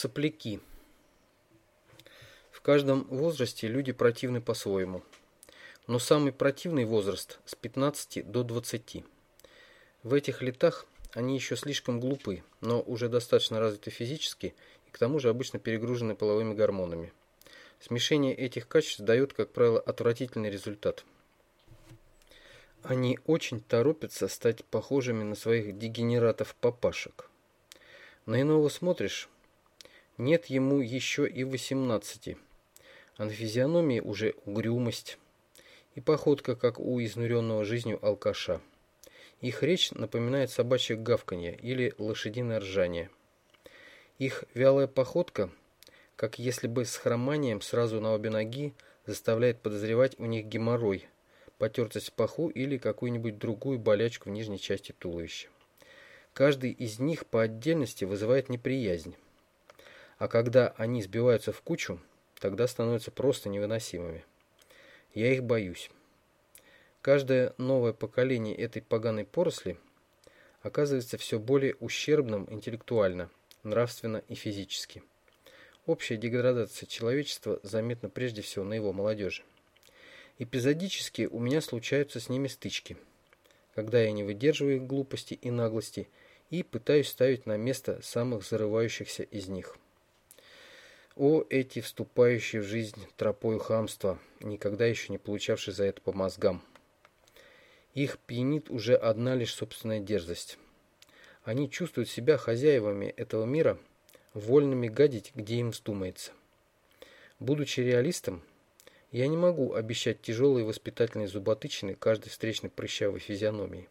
Сопляки. В каждом возрасте люди противны по-своему. Но самый противный возраст с 15 до 20. В этих летах они еще слишком глупы, но уже достаточно развиты физически и к тому же обычно перегружены половыми гормонами. Смешение этих качеств дает, как правило, отвратительный результат. Они очень торопятся стать похожими на своих дегенератов-папашек. На иного смотришь, нет ему еще и восемнадцати, а на физиономии уже угрюмость и походка, как у изнуренного жизнью алкаша. Их речь напоминает собачье гавканье или лошадиное ржание. Их вялая походка, как если бы с хроманием сразу на обе ноги, заставляет подозревать у них геморрой, потертость в паху или какую-нибудь другую болячку в нижней части туловища. Каждый из них по отдельности вызывает неприязнь. А когда они сбиваются в кучу, тогда становятся просто невыносимыми. Я их боюсь. Каждое новое поколение этой поганой поросли оказывается все более ущербным интеллектуально, нравственно и физически. Общая деградация человечества заметна прежде всего на его молодежи. Эпизодически у меня случаются с ними стычки, когда я не выдерживаю их глупости и наглости и пытаюсь ставить на место самых зарывающихся из них. О, эти вступающие в жизнь тропою хамства, никогда еще не получавшие за это по мозгам. Их пьянит уже одна лишь собственная дерзость. Они чувствуют себя хозяевами этого мира, вольными гадить, где им вздумается. Будучи реалистом, я не могу обещать тяжелые воспитательные зуботычины каждой встречной прыщавой физиономии.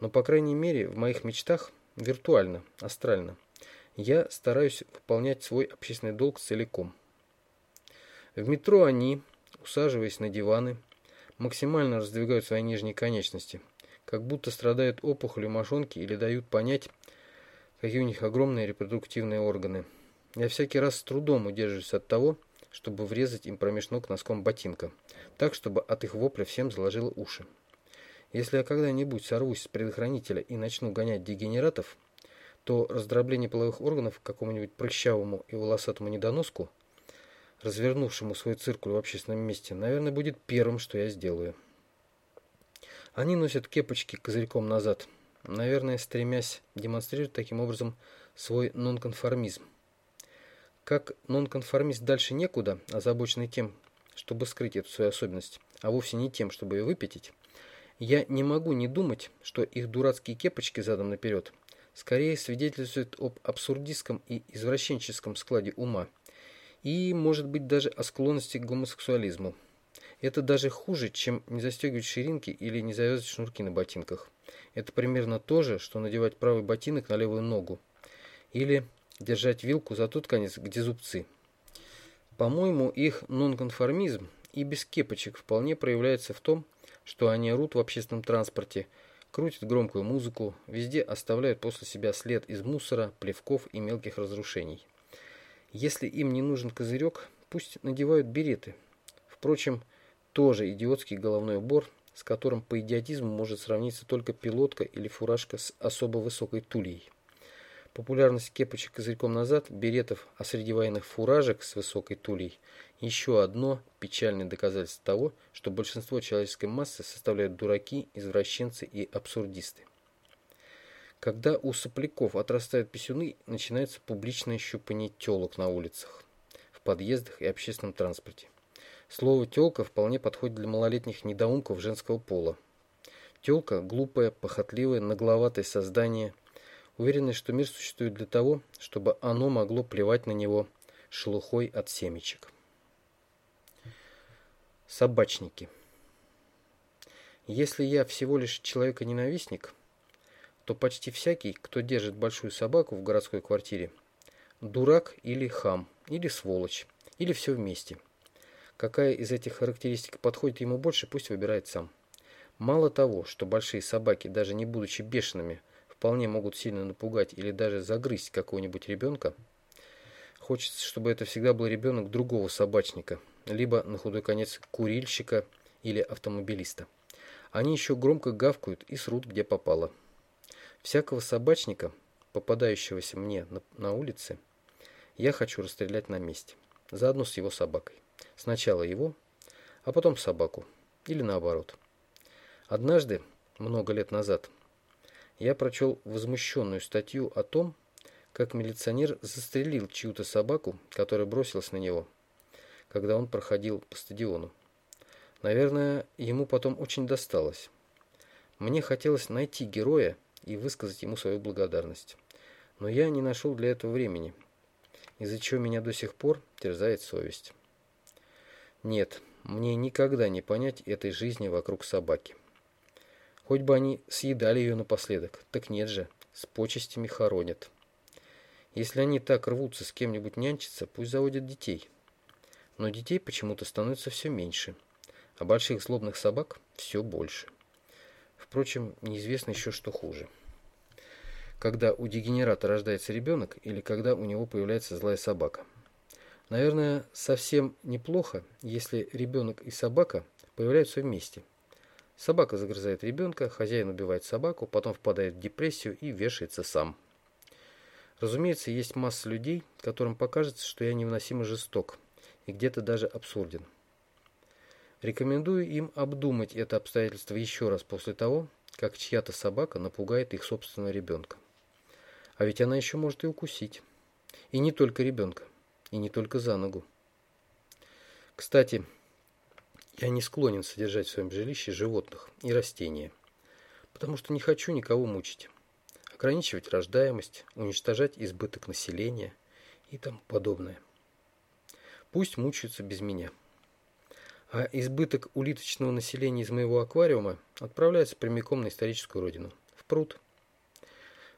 Но, по крайней мере, в моих мечтах, виртуально, астрально – я стараюсь выполнять свой общественный долг целиком. В метро они, усаживаясь на диваны, максимально раздвигают свои нижние конечности, как будто страдают опухолью мошонки или дают понять, какие у них огромные репродуктивные органы. Я всякий раз с трудом удерживаюсь от того, чтобы врезать им промеж ног носком ботинка, так, чтобы от их вопля всем заложило уши. Если я когда-нибудь сорвусь с предохранителя и начну гонять дегенератов, то раздробление половых органов какому-нибудь прыщавому и волосатому недоноску, развернувшему свой циркуль в общественном месте, наверное, будет первым, что я сделаю. Они носят кепочки козырьком назад, наверное, стремясь демонстрировать таким образом свой нонконформизм. Как нонконформист дальше некуда, озабоченный тем, чтобы скрыть эту свою особенность, а вовсе не тем, чтобы ее выпятить, я не могу не думать, что их дурацкие кепочки задом наперед – скорее свидетельствует об абсурдистском и извращенческом складе ума и, может быть, даже о склонности к гомосексуализму. Это даже хуже, чем не застегивать ширинки или не завязывать шнурки на ботинках. Это примерно то же, что надевать правый ботинок на левую ногу. Или держать вилку за тот конец, где зубцы. По-моему, их нонконформизм и без кепочек вполне проявляется в том, что они орут в общественном транспорте – крутят громкую музыку, везде оставляют после себя след из мусора, плевков и мелких разрушений. Если им не нужен козырек, пусть надевают береты. Впрочем, тоже идиотский головной убор, с которым по идиотизму может сравниться только пилотка или фуражка с особо высокой тульей. Популярность кепочек козырьком назад, беретов, а среди военных фуражек с высокой тулей – еще одно печальное доказательство того, что большинство человеческой массы составляют дураки, извращенцы и абсурдисты. Когда у сопляков отрастают писюны, начинается публичное щупание телок на улицах, в подъездах и общественном транспорте. Слово «телка» вполне подходит для малолетних недоумков женского пола. Телка – глупое, похотливое, нагловатое создание, уверенное, что мир существует для того, чтобы оно могло плевать на него шелухой от семечек. Собачники. Если я всего лишь человека-ненавистник, то почти всякий, кто держит большую собаку в городской квартире, дурак или хам, или сволочь, или все вместе. Какая из этих характеристик подходит ему больше, пусть выбирает сам. Мало того, что большие собаки, даже не будучи бешеными, вполне могут сильно напугать или даже загрызть какого-нибудь ребенка, хочется, чтобы это всегда был ребенок другого собачника – либо, на худой конец, курильщика или автомобилиста. Они еще громко гавкают и срут, где попало. Всякого собачника, попадающегося мне на, на улице, я хочу расстрелять на месте, заодно с его собакой. Сначала его, а потом собаку, или наоборот. Однажды, много лет назад, я прочел возмущенную статью о том, как милиционер застрелил чью-то собаку, которая бросилась на него, когда он проходил по стадиону. Наверное, ему потом очень досталось. Мне хотелось найти героя и высказать ему свою благодарность. Но я не нашел для этого времени, из-за чего меня до сих пор терзает совесть. Нет, мне никогда не понять этой жизни вокруг собаки. Хоть бы они съедали ее напоследок, так нет же, с почестями хоронят. Если они так рвутся с кем-нибудь нянчиться, пусть заводят детей. Но детей почему-то становится все меньше, а больших злобных собак все больше. Впрочем, неизвестно еще, что хуже. Когда у дегенерата рождается ребенок или когда у него появляется злая собака. Наверное, совсем неплохо, если ребенок и собака появляются вместе. Собака загрызает ребенка, хозяин убивает собаку, потом впадает в депрессию и вешается сам. Разумеется, есть масса людей, которым покажется, что я невыносимо жесток и где-то даже абсурден. Рекомендую им обдумать это обстоятельство еще раз после того, как чья-то собака напугает их собственного ребенка. А ведь она еще может и укусить. И не только ребенка, и не только за ногу. Кстати, я не склонен содержать в своем жилище животных и растения, потому что не хочу никого мучить ограничивать рождаемость, уничтожать избыток населения и тому подобное. Пусть мучаются без меня. А избыток улиточного населения из моего аквариума отправляется прямиком на историческую родину, в пруд.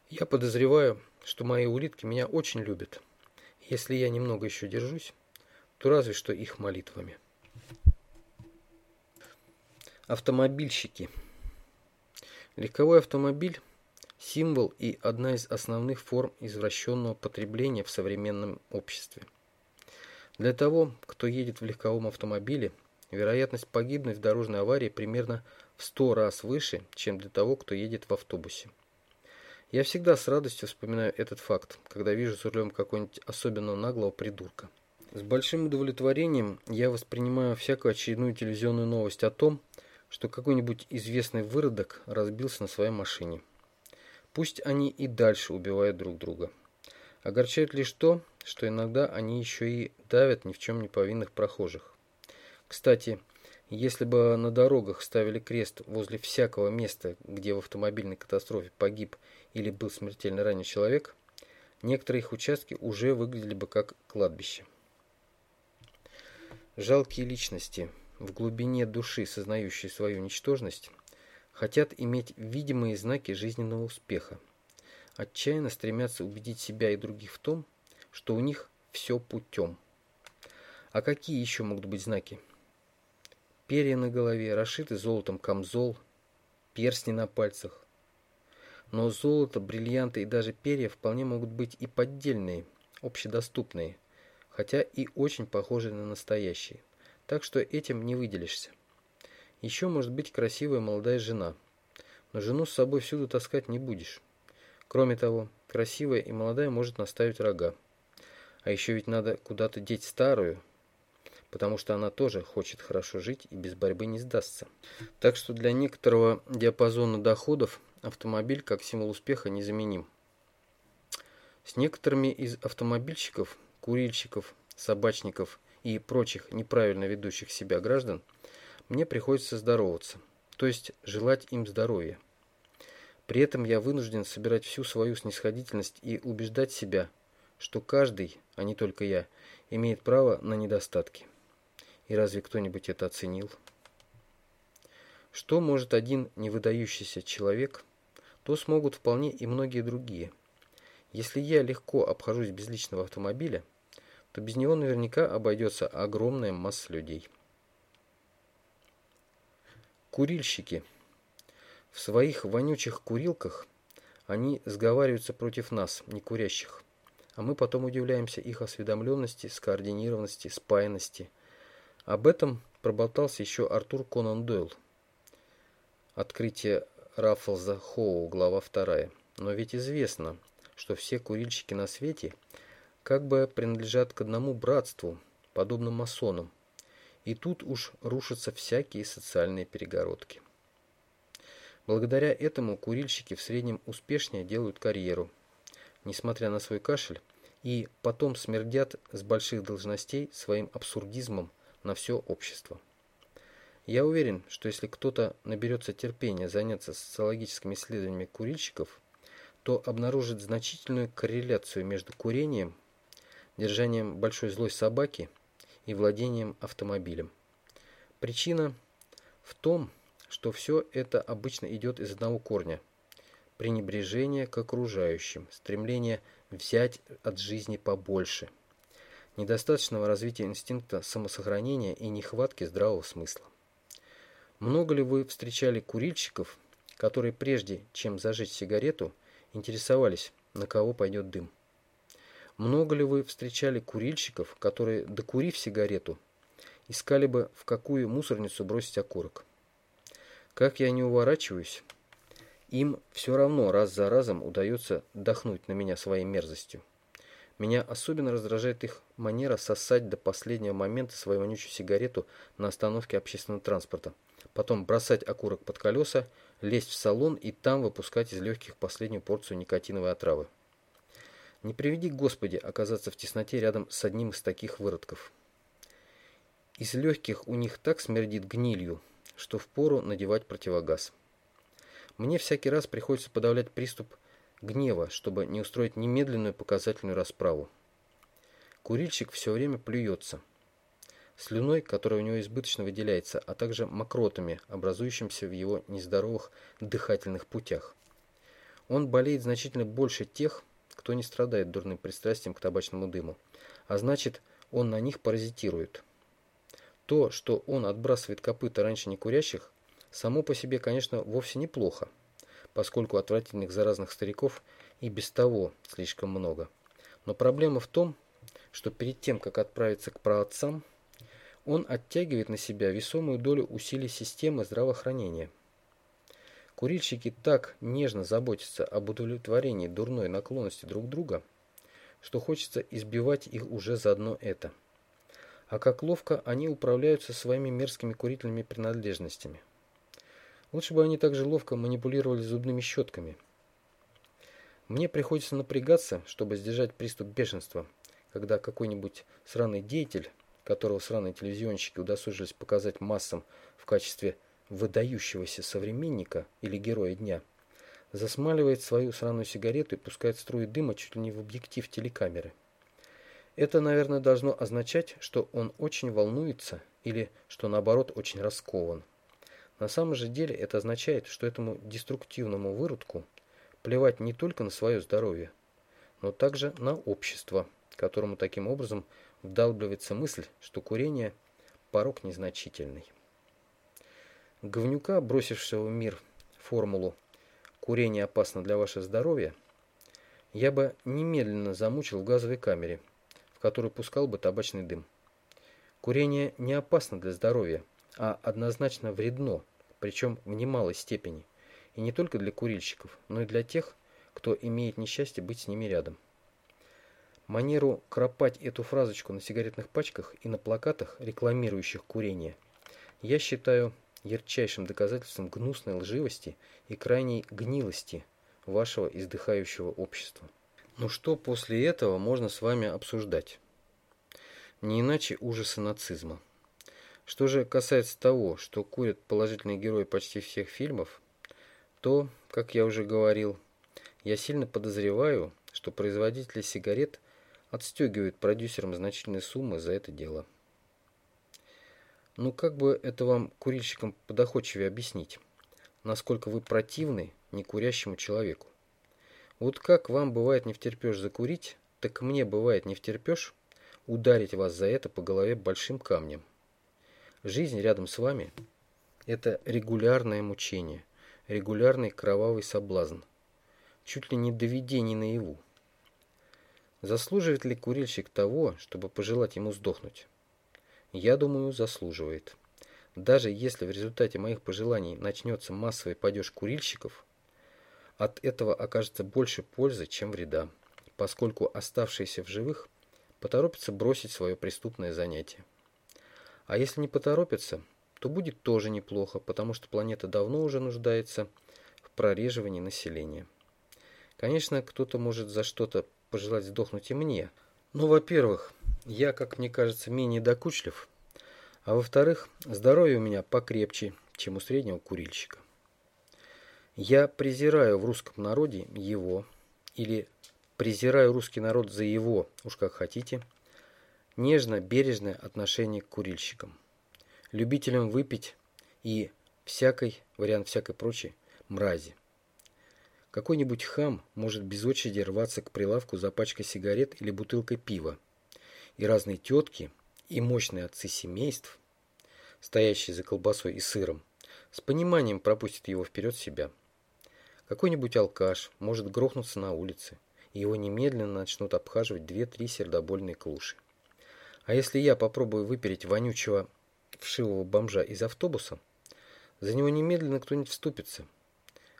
Я подозреваю, что мои улитки меня очень любят. Если я немного еще держусь, то разве что их молитвами. Автомобильщики. Легковой автомобиль символ и одна из основных форм извращенного потребления в современном обществе. Для того, кто едет в легковом автомобиле, вероятность погибнуть в дорожной аварии примерно в 100 раз выше, чем для того, кто едет в автобусе. Я всегда с радостью вспоминаю этот факт, когда вижу за рулем какого-нибудь особенно наглого придурка. С большим удовлетворением я воспринимаю всякую очередную телевизионную новость о том, что какой-нибудь известный выродок разбился на своей машине. Пусть они и дальше убивают друг друга. Огорчает лишь то, что иногда они еще и давят ни в чем не повинных прохожих. Кстати, если бы на дорогах ставили крест возле всякого места, где в автомобильной катастрофе погиб или был смертельно ранен человек, некоторые их участки уже выглядели бы как кладбище. Жалкие личности, в глубине души сознающие свою ничтожность, хотят иметь видимые знаки жизненного успеха. Отчаянно стремятся убедить себя и других в том, что у них все путем. А какие еще могут быть знаки? Перья на голове, расшитый золотом камзол, перстни на пальцах. Но золото, бриллианты и даже перья вполне могут быть и поддельные, общедоступные, хотя и очень похожие на настоящие. Так что этим не выделишься. Еще может быть красивая молодая жена. Но жену с собой всюду таскать не будешь. Кроме того, красивая и молодая может наставить рога. А еще ведь надо куда-то деть старую, потому что она тоже хочет хорошо жить и без борьбы не сдастся. Так что для некоторого диапазона доходов автомобиль как символ успеха незаменим. С некоторыми из автомобильщиков, курильщиков, собачников и прочих неправильно ведущих себя граждан – мне приходится здороваться, то есть желать им здоровья. При этом я вынужден собирать всю свою снисходительность и убеждать себя, что каждый, а не только я, имеет право на недостатки. И разве кто-нибудь это оценил? Что может один невыдающийся человек, то смогут вполне и многие другие. Если я легко обхожусь без личного автомобиля, то без него наверняка обойдется огромная масса людей. Курильщики. В своих вонючих курилках они сговариваются против нас, не курящих. А мы потом удивляемся их осведомленности, скоординированности, спаянности. Об этом проболтался еще Артур Конан Дойл. Открытие Раффлза Хоу, глава 2. Но ведь известно, что все курильщики на свете как бы принадлежат к одному братству, подобно масонам. И тут уж рушатся всякие социальные перегородки. Благодаря этому курильщики в среднем успешнее делают карьеру, несмотря на свой кашель, и потом смердят с больших должностей своим абсурдизмом на все общество. Я уверен, что если кто-то наберется терпения заняться социологическими исследованиями курильщиков, то обнаружит значительную корреляцию между курением, держанием большой злой собаки и владением автомобилем. Причина в том, что все это обычно идет из одного корня – пренебрежение к окружающим, стремление взять от жизни побольше, недостаточного развития инстинкта самосохранения и нехватки здравого смысла. Много ли вы встречали курильщиков, которые прежде, чем зажечь сигарету, интересовались, на кого пойдет дым? Много ли вы встречали курильщиков, которые, докурив сигарету, искали бы, в какую мусорницу бросить окурок? Как я не уворачиваюсь, им все равно раз за разом удается дохнуть на меня своей мерзостью. Меня особенно раздражает их манера сосать до последнего момента свою вонючую сигарету на остановке общественного транспорта, потом бросать окурок под колеса, лезть в салон и там выпускать из легких последнюю порцию никотиновой отравы. Не приведи, Господи, оказаться в тесноте рядом с одним из таких выродков. Из легких у них так смердит гнилью, что впору надевать противогаз. Мне всякий раз приходится подавлять приступ гнева, чтобы не устроить немедленную показательную расправу. Курильщик все время плюется – слюной, которая у него избыточно выделяется, а также мокротами, образующимися в его нездоровых дыхательных путях. Он болеет значительно больше тех, кто не страдает дурным пристрастием к табачному дыму, а значит, он на них паразитирует. То, что он отбрасывает копыта раньше не курящих, само по себе, конечно, вовсе неплохо, поскольку отвратительных заразных стариков и без того слишком много. Но проблема в том, что перед тем, как отправиться к праотцам, он оттягивает на себя весомую долю усилий системы здравоохранения. Курильщики так нежно заботятся об удовлетворении дурной наклонности друг друга, что хочется избивать их уже за одно это. А как ловко они управляются своими мерзкими курительными принадлежностями. Лучше бы они также ловко манипулировали зубными щетками. Мне приходится напрягаться, чтобы сдержать приступ бешенства, когда какой-нибудь сраный деятель которого сраные телевизионщики удосужились показать массам в качестве выдающегося современника или героя дня, засмаливает свою сраную сигарету и пускает струи дыма чуть ли не в объектив телекамеры. Это, наверное, должно означать, что он очень волнуется или, что наоборот, очень раскован. На самом же деле это означает, что этому деструктивному выродку плевать не только на свое здоровье, но также на общество, которому таким образом вдалбливается мысль, что курение – порог незначительный. Говнюка, бросившего в мир формулу «курение опасно для вашего здоровья», я бы немедленно замучил в газовой камере, в которую пускал бы табачный дым. Курение не опасно для здоровья, а однозначно вредно, причем в немалой степени, и не только для курильщиков, но и для тех, кто имеет несчастье быть с ними рядом. Манеру кропать эту фразочку на сигаретных пачках и на плакатах, рекламирующих курение, я считаю ярчайшим доказательством гнусной лживости и крайней гнилости вашего издыхающего общества. Ну что после этого можно с вами обсуждать? Не иначе ужасы нацизма. Что же касается того, что курят положительные герои почти всех фильмов, то, как я уже говорил, я сильно подозреваю, что производители сигарет – отстегивает продюсерам значительные суммы за это дело. Ну как бы это вам, курильщикам, подоходчивее объяснить, насколько вы противны некурящему человеку? Вот как вам бывает не втерпешь закурить, так мне бывает не втерпешь ударить вас за это по голове большим камнем. Жизнь рядом с вами – это регулярное мучение, регулярный кровавый соблазн, чуть ли не доведение наяву. Заслуживает ли курильщик того, чтобы пожелать ему сдохнуть? Я думаю, заслуживает. Даже если в результате моих пожеланий начнется массовый падеж курильщиков, от этого окажется больше пользы, чем вреда, поскольку оставшиеся в живых поторопятся бросить свое преступное занятие. А если не поторопятся, то будет тоже неплохо, потому что планета давно уже нуждается в прореживании населения. Конечно, кто-то может за что-то пожелать сдохнуть и мне. Но, во-первых, я, как мне кажется, менее докучлив, а во-вторых, здоровье у меня покрепче, чем у среднего курильщика. Я презираю в русском народе его, или презираю русский народ за его, уж как хотите, нежно-бережное отношение к курильщикам, любителям выпить и всякой, вариант всякой прочей, мрази. Какой-нибудь хам может без очереди рваться к прилавку за пачкой сигарет или бутылкой пива. И разные тетки, и мощные отцы семейств, стоящие за колбасой и сыром, с пониманием пропустят его вперед себя. Какой-нибудь алкаш может грохнуться на улице, и его немедленно начнут обхаживать две-три сердобольные клуши. А если я попробую выпереть вонючего вшивого бомжа из автобуса, за него немедленно кто-нибудь вступится –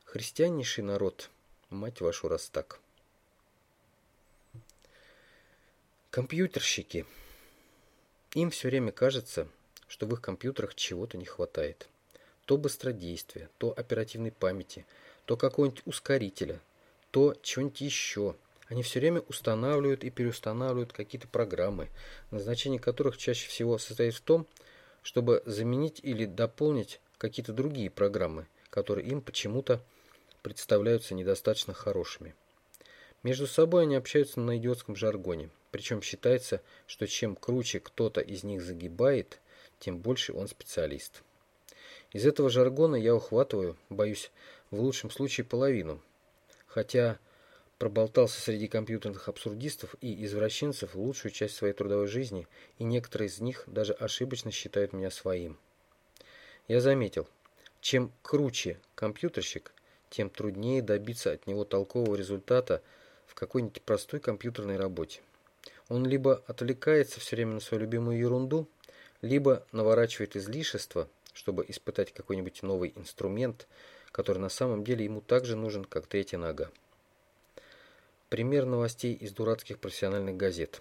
Христианнейший народ, мать вашу, раз так. Компьютерщики. Им все время кажется, что в их компьютерах чего-то не хватает. То быстродействия, то оперативной памяти, то какого-нибудь ускорителя, то чего-нибудь еще. Они все время устанавливают и переустанавливают какие-то программы, назначение которых чаще всего состоит в том, чтобы заменить или дополнить какие-то другие программы, которые им почему-то представляются недостаточно хорошими. Между собой они общаются на идиотском жаргоне, причем считается, что чем круче кто-то из них загибает, тем больше он специалист. Из этого жаргона я ухватываю, боюсь, в лучшем случае половину, хотя проболтался среди компьютерных абсурдистов и извращенцев лучшую часть своей трудовой жизни, и некоторые из них даже ошибочно считают меня своим. Я заметил, чем круче компьютерщик, тем труднее добиться от него толкового результата в какой-нибудь простой компьютерной работе. Он либо отвлекается все время на свою любимую ерунду, либо наворачивает излишества, чтобы испытать какой-нибудь новый инструмент, который на самом деле ему так же нужен, как третья нога. Пример новостей из дурацких профессиональных газет.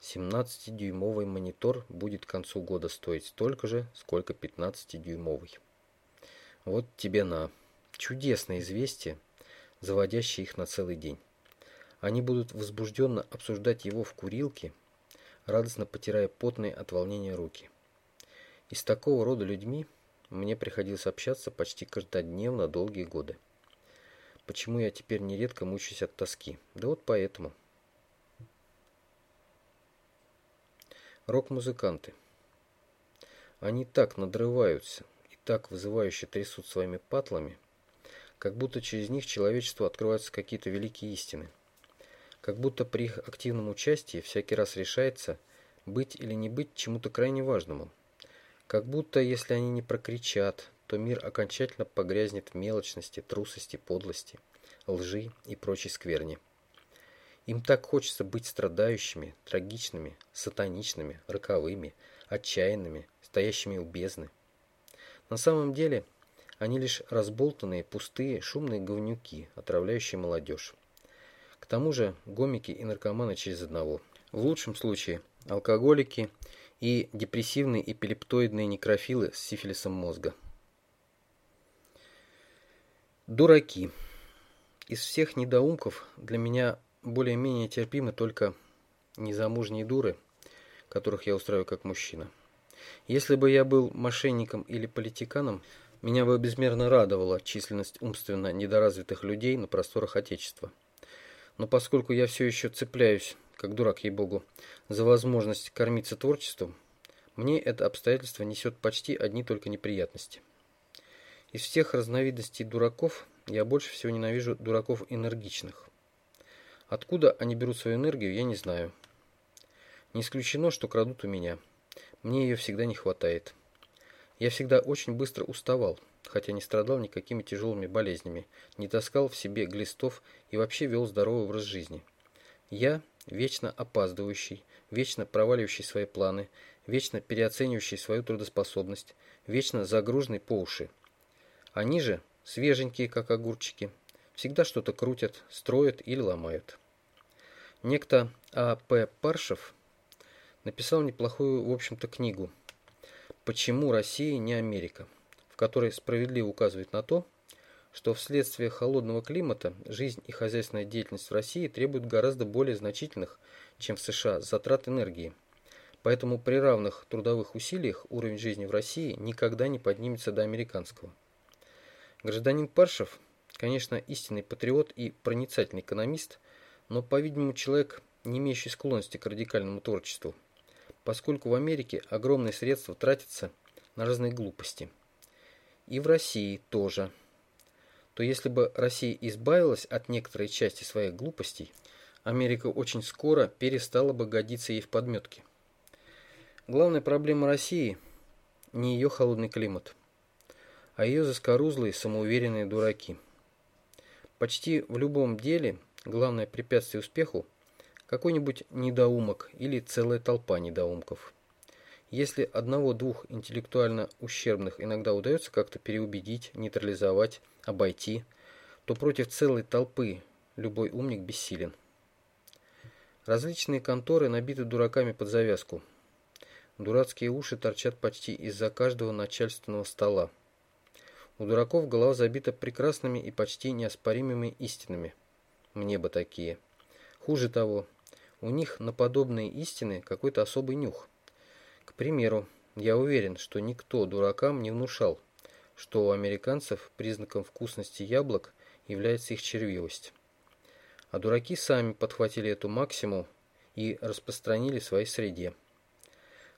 17-дюймовый монитор будет к концу года стоить столько же, сколько 15-дюймовый. Вот тебе на. Чудесное известие, заводящее их на целый день. Они будут возбужденно обсуждать его в курилке, радостно потирая потные от волнения руки. И с такого рода людьми мне приходилось общаться почти каждодневно долгие годы. Почему я теперь нередко мучаюсь от тоски? Да вот поэтому. Рок-музыканты. Они так надрываются и так вызывающе трясут своими патлами, как будто через них человечеству открываются какие-то великие истины. Как будто при их активном участии всякий раз решается быть или не быть чему-то крайне важному. Как будто, если они не прокричат, то мир окончательно погрязнет в мелочности, трусости, подлости, лжи и прочей скверни. Им так хочется быть страдающими, трагичными, сатаничными, роковыми, отчаянными, стоящими у бездны. На самом деле, они лишь разболтанные, пустые, шумные говнюки, отравляющие молодежь. Тому же гомики и наркоманы через одного. В лучшем случае алкоголики и депрессивные эпилептоидные некрофилы с сифилисом мозга. Дураки. Из всех недоумков для меня более-менее терпимы только незамужние дуры, которых я устраиваю как мужчина. Если бы я был мошенником или политиканом, меня бы безмерно радовала численность умственно недоразвитых людей на просторах Отечества. Но поскольку я все еще цепляюсь, как дурак ей-богу, за возможность кормиться творчеством, мне это обстоятельство несет почти одни только неприятности. Из всех разновидностей дураков я больше всего ненавижу дураков энергичных. Откуда они берут свою энергию, я не знаю. Не исключено, что крадут у меня. Мне ее всегда не хватает. Я всегда очень быстро уставал, хотя не страдал никакими тяжелыми болезнями, не таскал в себе глистов и вообще вел здоровый образ жизни. Я, вечно опаздывающий, вечно проваливающий свои планы, вечно переоценивающий свою трудоспособность, вечно загруженный по уши. Они же, свеженькие, как огурчики, всегда что-то крутят, строят или ломают. Некто А.П. Паршев написал неплохую, в общем-то, книгу «Почему Россия не Америка», в которой справедливо указывает на то, что вследствие холодного климата жизнь и хозяйственная деятельность в России требуют гораздо более значительных, чем в США, затрат энергии. Поэтому при равных трудовых усилиях уровень жизни в России никогда не поднимется до американского. Гражданин Паршев, конечно, истинный патриот и проницательный экономист, но, по-видимому, человек, не имеющий склонности к радикальному творчеству, поскольку в Америке огромные средства тратятся на разные глупости. И в России тоже. То если бы Россия избавилась от некоторой части своих глупостей, Америка очень скоро перестала бы годиться ей в подметке. Главная проблема России – не ее холодный климат, а ее заскорузлые самоуверенные дураки. Почти в любом деле главное препятствие успеху – какой-нибудь недоумок или целая толпа недоумков. Если одного-двух интеллектуально ущербных иногда удается как-то переубедить, нейтрализовать, обойти, то против целой толпы любой умник бессилен. Различные конторы набиты дураками под завязку. Дурацкие уши торчат почти из-за каждого начальственного стола. У дураков голова забита прекрасными и почти неоспоримыми истинами. Мне бы такие. Хуже того, у них на подобные истины какой-то особый нюх. К примеру, я уверен, что никто дуракам не внушал, что у американцев признаком вкусности яблок является их червивость а дураки сами подхватили эту максиму и распространили в своей среде.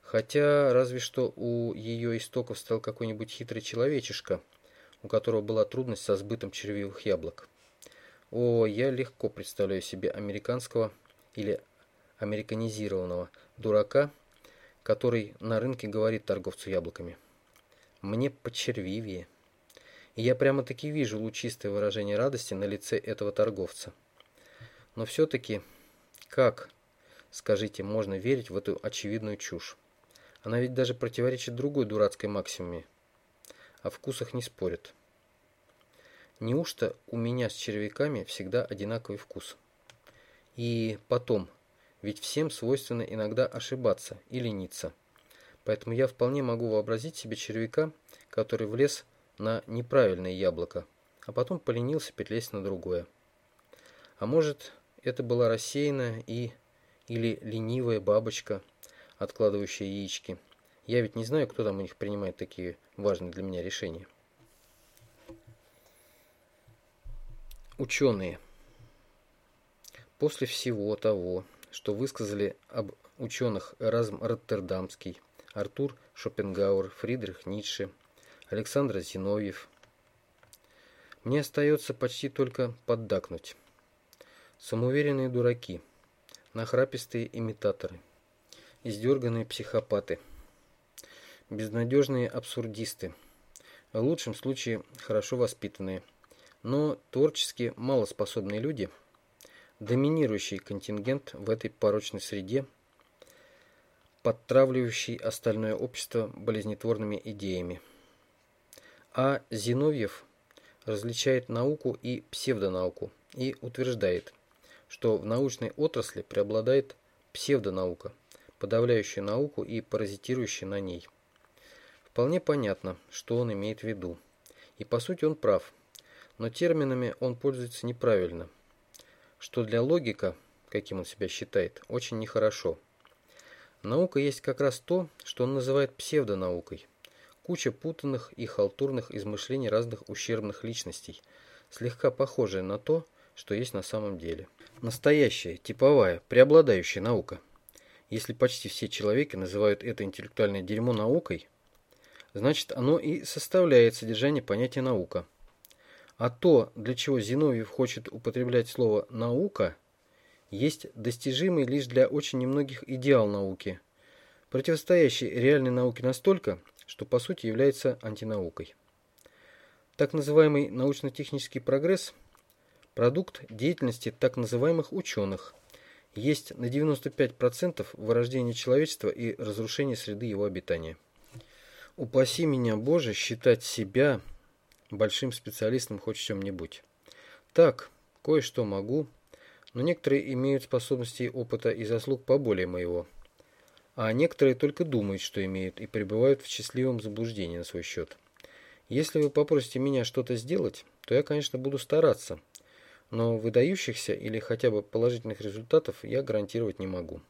Хотя разве что у ее истоков стал какой-нибудь хитрый человечишка, у которого была трудность со сбытом червивых яблок. О, я легко представляю себе американского или американизированного дурака, который на рынке говорит торговцу яблоками. Мне почервивее. И я прямо-таки вижу лучистое выражение радости на лице этого торговца. Но все-таки, как, скажите, можно верить в эту очевидную чушь? Она ведь даже противоречит другой дурацкой максиме. О вкусах не спорят. Неужто у меня с червяками всегда одинаковый вкус? И потом, ведь всем свойственно иногда ошибаться и лениться. Поэтому я вполне могу вообразить себе червяка, который влез на неправильное яблоко, а потом поленился перелезть на другое. А может, это была рассеянная и или ленивая бабочка, откладывающая яички. Я ведь не знаю, кто там у них принимает такие важные для меня решения. Ученые. После всего того, что высказали об ученых Эразм Роттердамский, Артур Шопенгауэр, Фридрих Ницше, Александр Зиновьев, мне остается почти только поддакнуть. Самоуверенные дураки, нахрапистые имитаторы, издерганные психопаты, безнадежные абсурдисты, в лучшем случае хорошо воспитанные, но творчески малоспособные люди, доминирующий контингент в этой порочной среде, подтравливающий остальное общество болезнетворными идеями. А Зиновьев различает науку и псевдонауку и утверждает – что в научной отрасли преобладает псевдонаука, подавляющая науку и паразитирующая на ней. Вполне понятно, что он имеет в виду. И по сути он прав. Но терминами он пользуется неправильно. Что для логика, каким он себя считает, очень нехорошо. Наука есть как раз то, что он называет псевдонаукой. Куча путанных и халтурных измышлений разных ущербных личностей, слегка похожая на то, что есть на самом деле. Настоящая, типовая, преобладающая наука. Если почти все человеки называют это интеллектуальное дерьмо наукой, значит оно и составляет содержание понятия наука. А то, для чего Зиновьев хочет употреблять слово «наука», есть достижимый лишь для очень немногих идеал науки, противостоящий реальной науке настолько, что по сути является антинаукой. Так называемый научно-технический прогресс – Продукт деятельности так называемых ученых. Есть на 95% вырождение человечества и разрушение среды его обитания. Упаси меня, Боже, считать себя большим специалистом хоть в чем-нибудь. Так, кое-что могу, Но некоторые имеют способности опыта и заслуг поболее моего. А некоторые только думают, что имеют, и пребывают в счастливом заблуждении на свой счет. Если вы попросите меня что-то сделать, то я, конечно, буду стараться, но выдающихся или хотя бы положительных результатов я гарантировать не могу.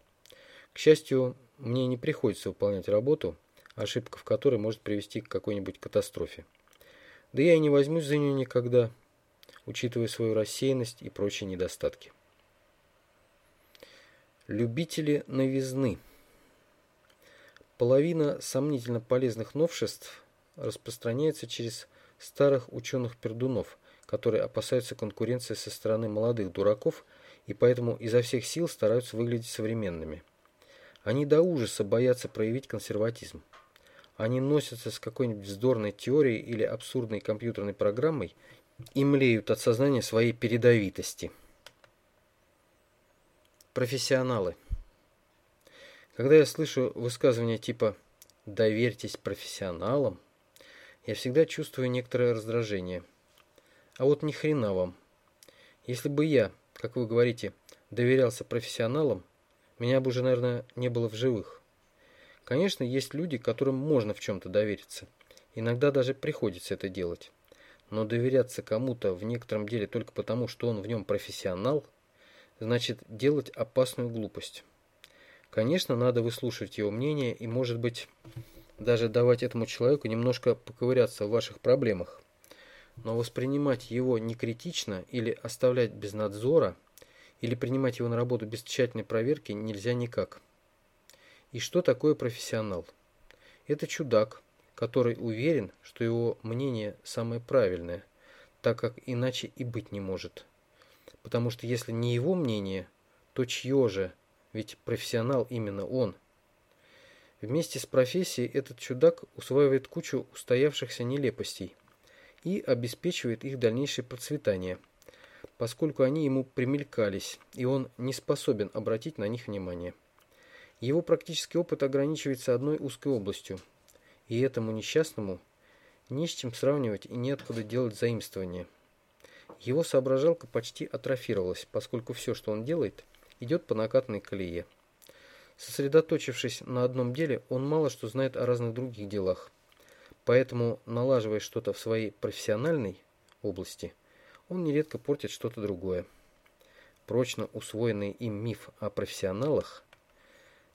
К счастью, мне не приходится выполнять работу, ошибка в которой может привести к какой-нибудь катастрофе. Да я и не возьмусь за нее никогда, учитывая свою рассеянность и прочие недостатки. Любители новизны. Половина сомнительно полезных новшеств распространяется через старых ученых-пердунов, которые опасаются конкуренции со стороны молодых дураков и поэтому изо всех сил стараются выглядеть современными. Они до ужаса боятся проявить консерватизм. Они носятся с какой-нибудь вздорной теорией или абсурдной компьютерной программой и млеют от сознания своей передовитости. Профессионалы. Когда я слышу высказывания типа «доверьтесь профессионалам», я всегда чувствую некоторое раздражение. А вот ни хрена вам. Если бы я, как вы говорите, доверялся профессионалам, меня бы уже, наверное, не было в живых. Конечно, есть люди, которым можно в чем-то довериться. Иногда даже приходится это делать. Но доверяться кому-то в некотором деле только потому, что он в нем профессионал, значит делать опасную глупость. Конечно, надо выслушивать его мнение и, может быть, даже давать этому человеку немножко поковыряться в ваших проблемах. Но воспринимать его некритично или оставлять без надзора, или принимать его на работу без тщательной проверки нельзя никак. И что такое профессионал? Это чудак, который уверен, что его мнение самое правильное, так как иначе и быть не может. Потому что если не его мнение, то чье же? Ведь профессионал именно он – Вместе с профессией этот чудак усваивает кучу устоявшихся нелепостей и обеспечивает их дальнейшее процветание, поскольку они ему примелькались, и он не способен обратить на них внимание. Его практический опыт ограничивается одной узкой областью, и этому несчастному не с чем сравнивать и неоткуда делать заимствование. Его соображалка почти атрофировалась, поскольку все, что он делает, идет по накатанной колее. Сосредоточившись на одном деле, он мало что знает о разных других делах. Поэтому, налаживая что-то в своей профессиональной области, он нередко портит что-то другое. Прочно усвоенный им миф о профессионалах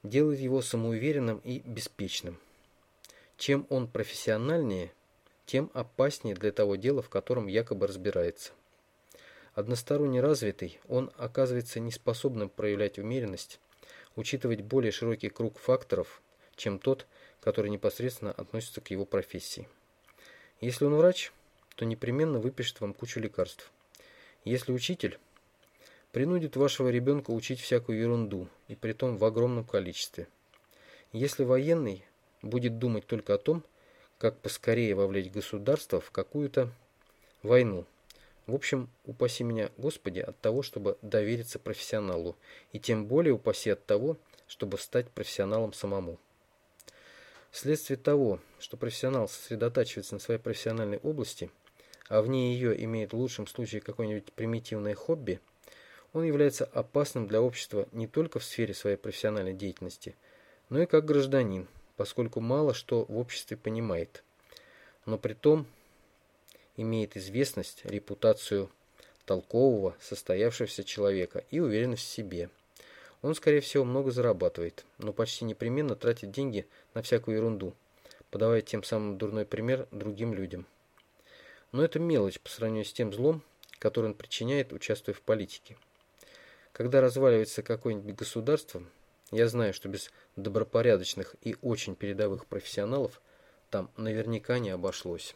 делает его самоуверенным и беспечным. Чем он профессиональнее, тем опаснее для того дела, в котором якобы разбирается. Односторонне развитый, он оказывается неспособным проявлять умеренность учитывать более широкий круг факторов, чем тот, который непосредственно относится к его профессии. Если он врач, то непременно выпишет вам кучу лекарств. Если учитель, принудит вашего ребенка учить всякую ерунду, и притом в огромном количестве. Если военный будет думать только о том, как поскорее вовлечь государство в какую-то войну, в общем, упаси меня, Господи, от того, чтобы довериться профессионалу, и тем более упаси от того, чтобы стать профессионалом самому. Вследствие того, что профессионал сосредотачивается на своей профессиональной области, а вне ее имеет в лучшем случае какое-нибудь примитивное хобби, он является опасным для общества не только в сфере своей профессиональной деятельности, но и как гражданин, поскольку мало что в обществе понимает. Но при том имеет известность, репутацию толкового, состоявшегося человека и уверенность в себе. Он, скорее всего, много зарабатывает, но почти непременно тратит деньги на всякую ерунду, подавая тем самым дурной пример другим людям. Но это мелочь по сравнению с тем злом, который он причиняет, участвуя в политике. Когда разваливается какое-нибудь государство, я знаю, что без добропорядочных и очень передовых профессионалов там наверняка не обошлось.